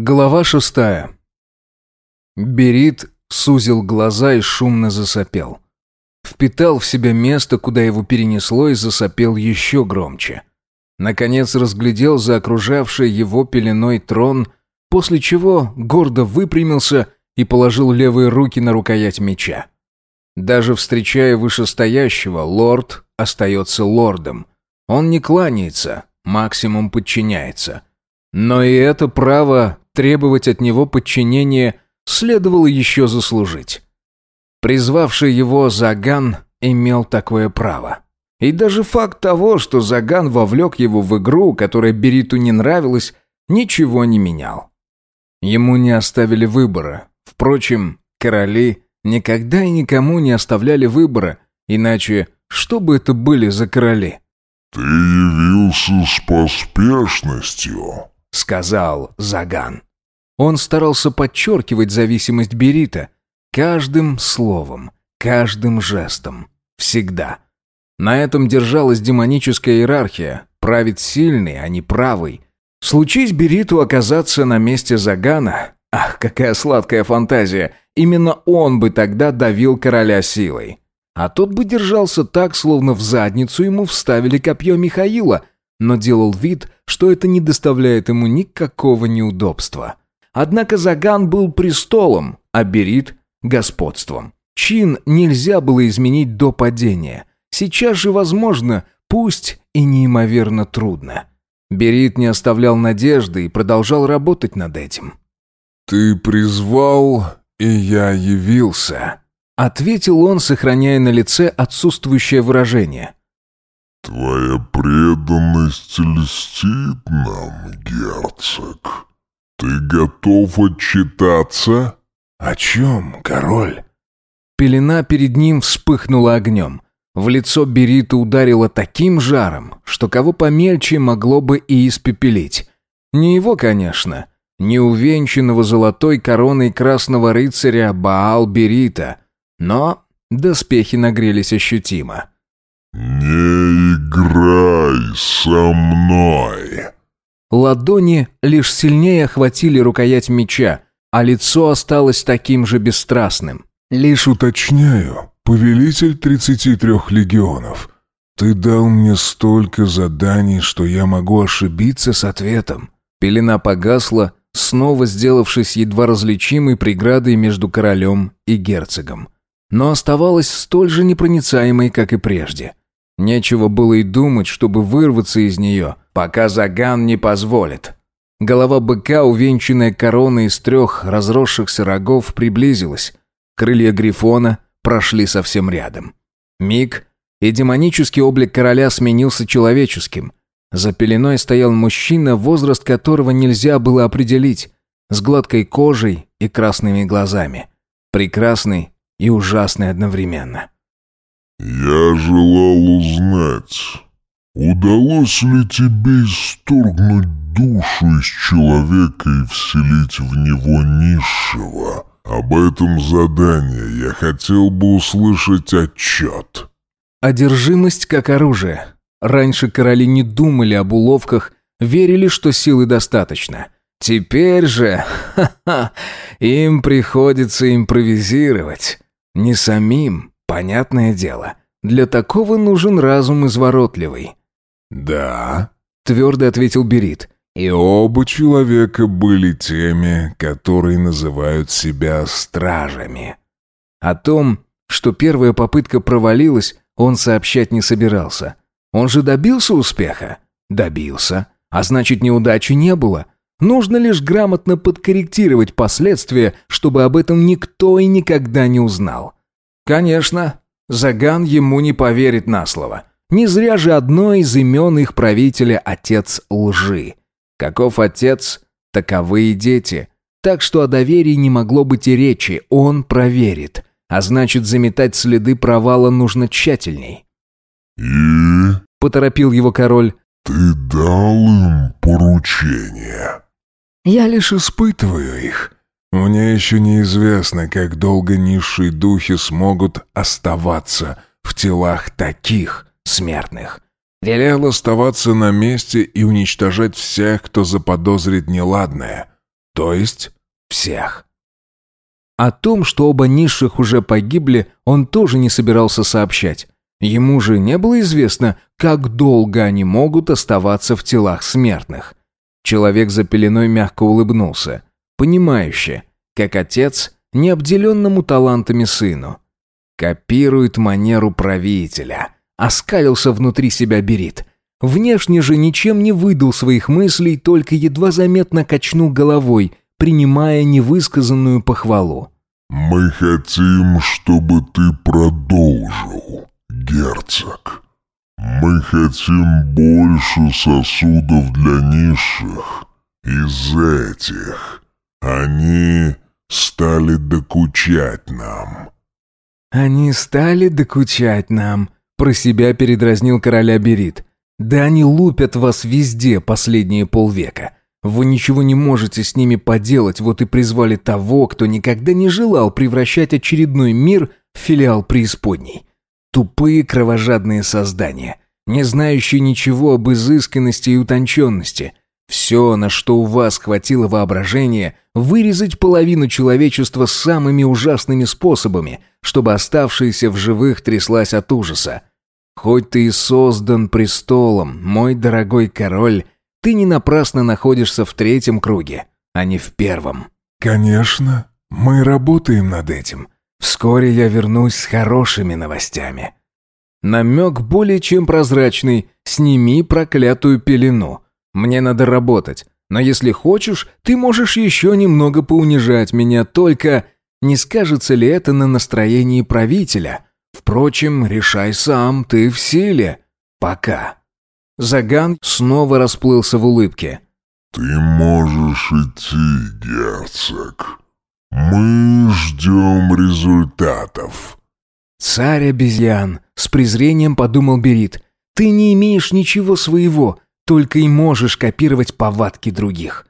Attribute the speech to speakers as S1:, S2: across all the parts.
S1: Глава шестая. Берит сузил глаза и шумно засопел. Впитал в себя место, куда его перенесло, и засопел еще громче. Наконец разглядел за окружавший его пеленой трон, после чего гордо выпрямился и положил левые руки на рукоять меча. Даже встречая вышестоящего, лорд остается лордом. Он не кланяется, максимум подчиняется. Но и это право требовать от него подчинения следовало еще заслужить. Призвавший его Заган имел такое право. И даже факт того, что Заган вовлек его в игру, которая Бериту не нравилась, ничего не менял. Ему не оставили выбора. Впрочем, короли никогда и никому не оставляли выбора, иначе что бы это были за короли?
S2: «Ты явился с поспешностью», —
S1: сказал Заган. Он старался подчеркивать зависимость Берита каждым словом, каждым жестом, всегда. На этом держалась демоническая иерархия, правит сильный, а не правый. Случись Бериту оказаться на месте Загана, ах, какая сладкая фантазия, именно он бы тогда давил короля силой. А тот бы держался так, словно в задницу ему вставили копье Михаила, но делал вид, что это не доставляет ему никакого неудобства. Однако Заган был престолом, а Берит – господством. Чин нельзя было изменить до падения. Сейчас же возможно, пусть и неимоверно трудно. Берит не оставлял надежды и продолжал работать над этим.
S2: «Ты призвал, и я явился»,
S1: Ответил он, сохраняя на лице отсутствующее выражение.
S2: «Твоя преданность льстит нам, герцог. Ты готов отчитаться?»
S1: «О чем, король?» Пелена перед ним вспыхнула огнем. В лицо Берита ударило таким жаром, что кого помельче могло бы и испепелить. Не его, конечно, не увенчанного золотой короной красного рыцаря Баал Берита — но доспехи нагрелись ощутимо.
S2: «Не играй со мной!»
S1: Ладони лишь сильнее охватили рукоять меча, а лицо осталось таким же бесстрастным.
S2: «Лишь уточняю, повелитель тридцати трех легионов, ты дал мне столько заданий, что я могу ошибиться с ответом».
S1: Пелена погасла, снова сделавшись едва различимой преградой между королем и герцогом но оставалась столь же непроницаемой, как и прежде. Нечего было и думать, чтобы вырваться из нее, пока Заган не позволит. Голова быка, увенчанная короной из трех разросшихся рогов, приблизилась. Крылья Грифона прошли совсем рядом. Миг, и демонический облик короля сменился человеческим. За пеленой стоял мужчина, возраст которого нельзя было определить, с гладкой кожей и красными глазами. Прекрасный и ужасный одновременно.
S2: «Я желал узнать, удалось ли тебе исторгнуть душу из человека и вселить в него низшего? Об этом задании я хотел бы услышать отчет».
S1: Одержимость как оружие. Раньше короли не думали об уловках, верили, что силы достаточно. Теперь же, ха-ха, им приходится импровизировать. Не самим, понятное дело. Для такого нужен разум изворотливый.
S2: «Да», —
S1: твердо ответил Берит.
S2: «И оба человека были теми, которые называют себя стражами».
S1: О том, что первая попытка провалилась, он сообщать не собирался. Он же добился успеха? Добился. А значит, неудачи не было. Нужно лишь грамотно подкорректировать последствия, чтобы об этом никто и никогда не узнал. Конечно, Заган ему не поверит на слово. Не зря же одно из имен их правителя – отец лжи. Каков отец, таковы и дети. Так что о доверии не могло быть и речи, он проверит. А значит, заметать следы провала нужно тщательней.
S2: «И?»
S1: – поторопил его король.
S2: «Ты дал им поручение?»
S1: Я лишь испытываю их.
S2: Мне еще неизвестно, как долго низшие духи смогут оставаться в телах таких смертных. Велел оставаться на месте и уничтожать всех, кто заподозрит неладное. То есть
S1: всех. О том, что оба низших уже погибли, он тоже не собирался сообщать. Ему же не было известно, как долго они могут оставаться в телах смертных. Человек за пеленой мягко улыбнулся, понимающе, как отец необделенному талантами сыну. Копирует манеру правителя. Оскалился внутри себя Берит. Внешне же ничем не выдал своих мыслей, только едва заметно качнул головой, принимая невысказанную похвалу.
S2: «Мы хотим, чтобы ты продолжил, герцог. Мы хотим больше сосудов для низших. Из этих они стали докучать нам».
S1: «Они стали докучать нам», — про себя передразнил короля Берит. «Да они лупят вас везде последние полвека. Вы ничего не можете с ними поделать, вот и призвали того, кто никогда не желал превращать очередной мир в филиал преисподней. Тупые кровожадные создания, не знающие ничего об изысканности и утонченности. Все, на что у вас хватило воображения, вырезать половину человечества самыми ужасными способами, чтобы оставшаяся в живых тряслась от ужаса. Хоть ты и создан престолом, мой дорогой король, ты не напрасно находишься в третьем круге, а не в первом.
S2: Конечно, мы работаем над этим.
S1: Вскоре я вернусь с хорошими новостями. Намек более чем прозрачный. Сними проклятую пелену. Мне надо работать. Но если хочешь, ты можешь еще немного поунижать меня, только не скажется ли это на настроении правителя? Впрочем, решай сам, ты в силе. Пока. Заган снова расплылся в улыбке.
S2: «Ты можешь идти, герцог. Мы ждем результатов».
S1: «Царь обезьян», — с презрением подумал Берит. «Ты не имеешь ничего своего, только и можешь копировать повадки других».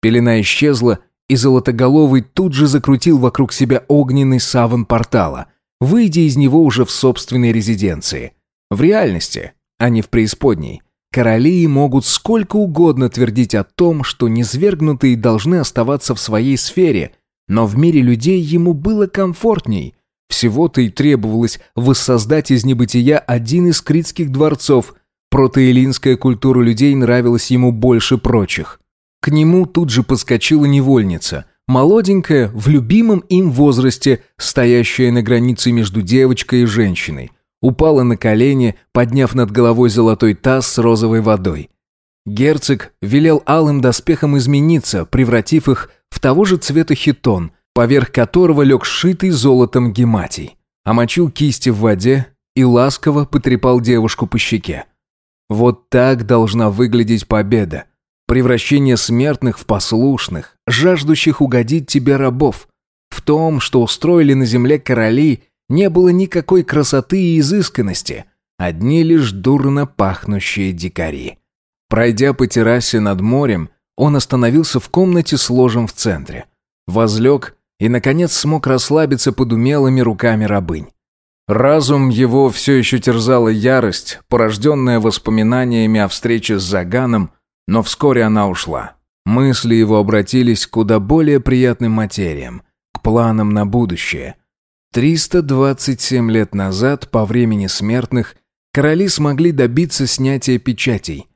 S1: Пелена исчезла, и Золотоголовый тут же закрутил вокруг себя огненный саван портала, выйдя из него уже в собственной резиденции. В реальности а не в преисподней. Короли могут сколько угодно твердить о том, что низвергнутые должны оставаться в своей сфере, но в мире людей ему было комфортней. Всего-то и требовалось воссоздать из небытия один из критских дворцов. Протеэлинская культура людей нравилась ему больше прочих. К нему тут же подскочила невольница, молоденькая, в любимом им возрасте, стоящая на границе между девочкой и женщиной упала на колени, подняв над головой золотой таз с розовой водой. Герцог велел алым доспехам измениться, превратив их в того же цвета хитон, поверх которого лег сшитый золотом гематий. Омочил кисти в воде и ласково потрепал девушку по щеке. Вот так должна выглядеть победа. Превращение смертных в послушных, жаждущих угодить тебе рабов. В том, что устроили на земле короли не было никакой красоты и изысканности, одни лишь дурно пахнущие дикари. Пройдя по террасе над морем, он остановился в комнате с ложем в центре. Возлег и, наконец, смог расслабиться под умелыми руками рабынь. Разум его все еще терзала ярость, порожденная воспоминаниями о встрече с Заганом, но вскоре она ушла. Мысли его обратились к куда более приятным материям, к планам на будущее – 327 лет назад, по времени смертных, короли смогли добиться снятия печатей.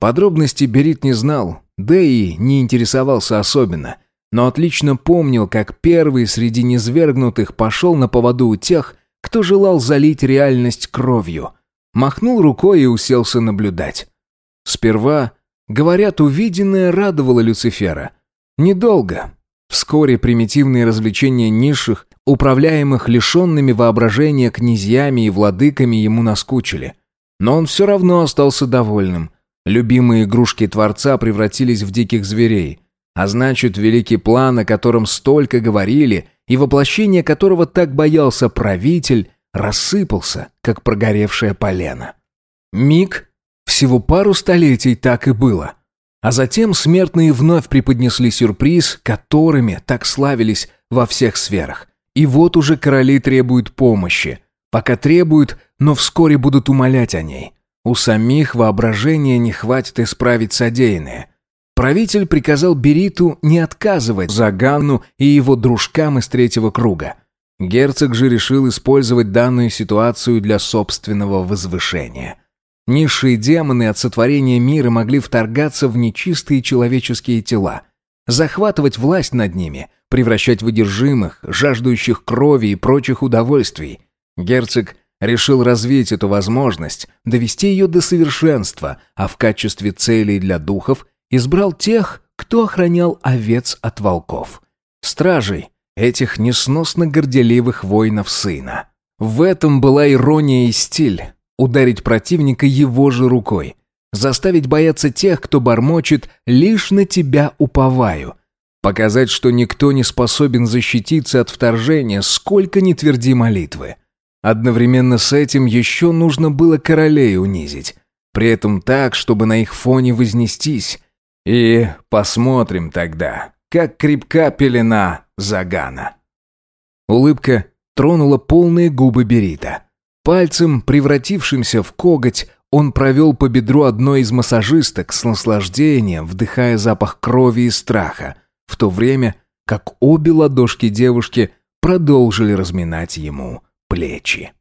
S1: Подробности Берит не знал, да и не интересовался особенно, но отлично помнил, как первый среди низвергнутых пошел на поводу у тех, кто желал залить реальность кровью. Махнул рукой и уселся наблюдать. Сперва, говорят, увиденное радовало Люцифера. Недолго. Вскоре примитивные развлечения низших управляемых лишенными воображения князьями и владыками ему наскучили. Но он все равно остался довольным. Любимые игрушки Творца превратились в диких зверей. А значит, великий план, о котором столько говорили, и воплощение которого так боялся правитель, рассыпался, как прогоревшее полено. Миг, всего пару столетий так и было. А затем смертные вновь преподнесли сюрприз, которыми так славились во всех сферах – и вот уже короли требуют помощи. Пока требуют, но вскоре будут умолять о ней. У самих воображения не хватит исправить содеянное. Правитель приказал Бериту не отказывать Заганну и его дружкам из третьего круга. Герцог же решил использовать данную ситуацию для собственного возвышения. Низшие демоны от сотворения мира могли вторгаться в нечистые человеческие тела, захватывать власть над ними, превращать в одержимых, жаждущих крови и прочих удовольствий. Герцог решил развить эту возможность, довести ее до совершенства, а в качестве целей для духов избрал тех, кто охранял овец от волков. Стражей, этих несносно горделивых воинов сына. В этом была ирония и стиль – ударить противника его же рукой, заставить бояться тех, кто бормочет «лишь на тебя уповаю», показать, что никто не способен защититься от вторжения, сколько ни тверди молитвы. Одновременно с этим еще нужно было королей унизить, при этом так, чтобы на их фоне вознестись. И посмотрим тогда, как крепка пелена Загана. Улыбка тронула полные губы Берита. Пальцем, превратившимся в коготь, он провел по бедру одной из массажисток с наслаждением, вдыхая запах крови и страха, в то время как обе ладошки девушки продолжили разминать ему плечи.